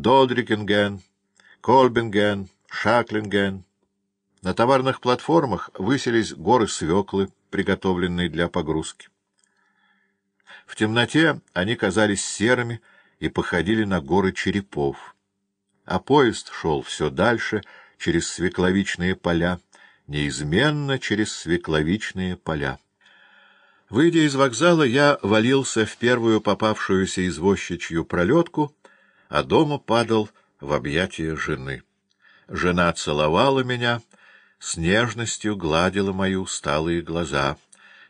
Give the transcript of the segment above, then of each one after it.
Додрикинген, Кольбинген, Шаклинген. На товарных платформах высились горы свеклы, приготовленные для погрузки. В темноте они казались серыми и походили на горы черепов. А поезд шел все дальше, через свекловичные поля, неизменно через свекловичные поля. Выйдя из вокзала, я валился в первую попавшуюся извозчичью пролетку, а дома падал в объятия жены. Жена целовала меня, с нежностью гладила мои усталые глаза,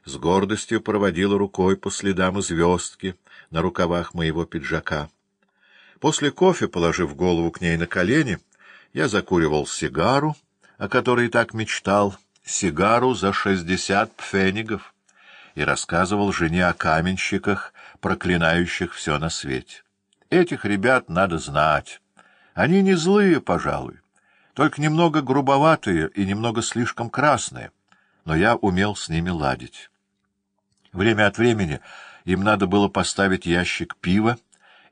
с гордостью проводила рукой по следам звездки на рукавах моего пиджака. После кофе, положив голову к ней на колени, я закуривал сигару, о которой так мечтал, сигару за шестьдесят пфенигов и рассказывал жене о каменщиках, проклинающих все на свете. Этих ребят надо знать. Они не злые, пожалуй, только немного грубоватые и немного слишком красные, но я умел с ними ладить. Время от времени им надо было поставить ящик пива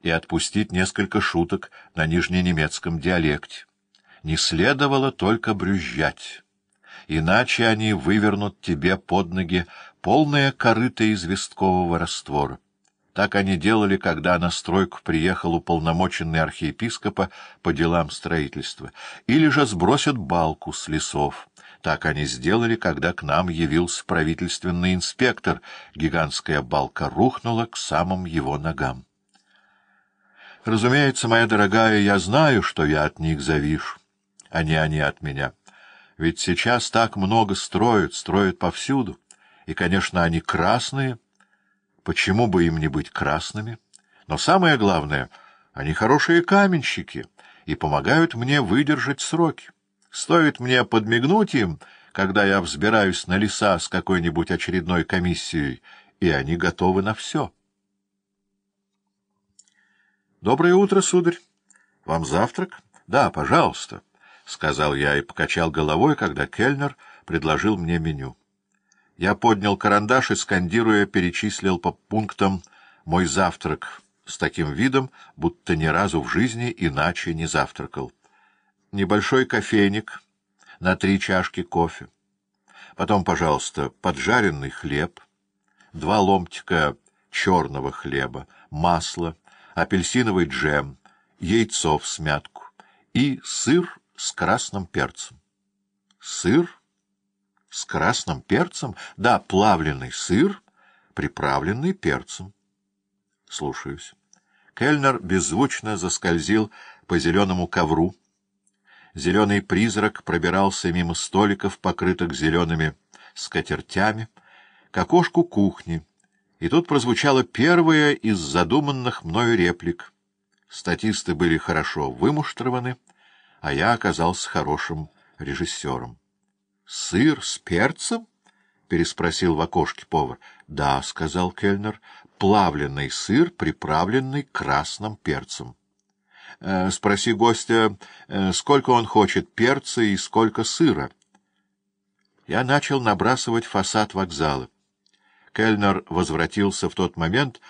и отпустить несколько шуток на нижненемецком диалекте. Не следовало только брюзжать иначе они вывернут тебе под ноги полное корыто известкового раствора. Так они делали, когда на стройку приехал уполномоченный архиепископа по делам строительства, или же сбросят балку с лесов. Так они сделали, когда к нам явился правительственный инспектор. Гигантская балка рухнула к самым его ногам. Разумеется, моя дорогая, я знаю, что я от них завишу, а не они от меня. Ведь сейчас так много строят, строят повсюду. И, конечно, они красные. Почему бы им не быть красными? Но самое главное, они хорошие каменщики и помогают мне выдержать сроки. Стоит мне подмигнуть им, когда я взбираюсь на леса с какой-нибудь очередной комиссией, и они готовы на все. — Доброе утро, сударь. Вам завтрак? — Да, пожалуйста. — сказал я и покачал головой, когда кельнер предложил мне меню. Я поднял карандаш и, скандируя, перечислил по пунктам мой завтрак с таким видом, будто ни разу в жизни иначе не завтракал. Небольшой кофейник на три чашки кофе. Потом, пожалуйста, поджаренный хлеб, два ломтика черного хлеба, масло, апельсиновый джем, яйцо в смятку и сыр с красным перцем. Сыр красным перцем? Да, плавленый сыр, приправленный перцем. Слушаюсь. Кельнер беззвучно заскользил по зеленому ковру. Зеленый призрак пробирался мимо столиков, покрытых зелеными скатертями, к окошку кухни, и тут прозвучала первая из задуманных мною реплик. Статисты были хорошо вымуштрованы, а я оказался хорошим режиссером. — Сыр с перцем? — переспросил в окошке повар. — Да, — сказал кельнер, — плавленный сыр, приправленный красным перцем. «Э, — Спроси гостя, э, сколько он хочет перца и сколько сыра. Я начал набрасывать фасад вокзала. Кельнер возвратился в тот момент,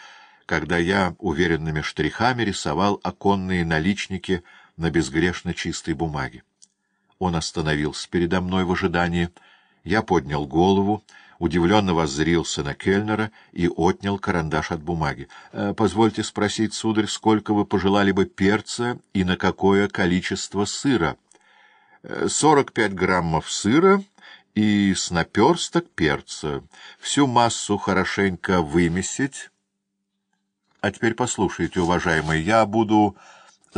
когда я уверенными штрихами рисовал оконные наличники — на безгрешно чистой бумаге. Он остановился передо мной в ожидании. Я поднял голову, удивленно воззрился на кельнера и отнял карандаш от бумаги. «Э, — Позвольте спросить, сударь, сколько вы пожелали бы перца и на какое количество сыра? «Э, — Сорок пять граммов сыра и с наперсток перца. Всю массу хорошенько вымесить. — А теперь послушайте, уважаемый, я буду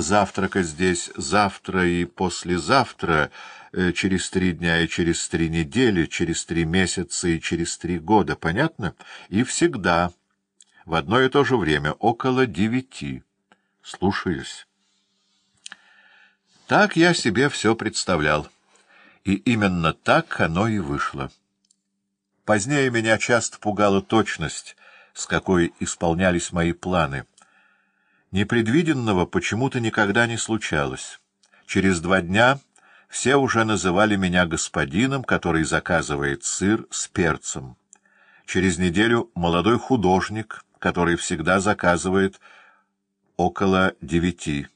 завтрака здесь завтра и послезавтра, э, через три дня и через три недели, через три месяца и через три года, понятно? И всегда, в одно и то же время, около девяти. Слушаюсь. Так я себе все представлял. И именно так оно и вышло. Позднее меня часто пугала точность, с какой исполнялись мои планы — Непредвиденного почему-то никогда не случалось. Через два дня все уже называли меня господином, который заказывает сыр с перцем. Через неделю молодой художник, который всегда заказывает около девяти.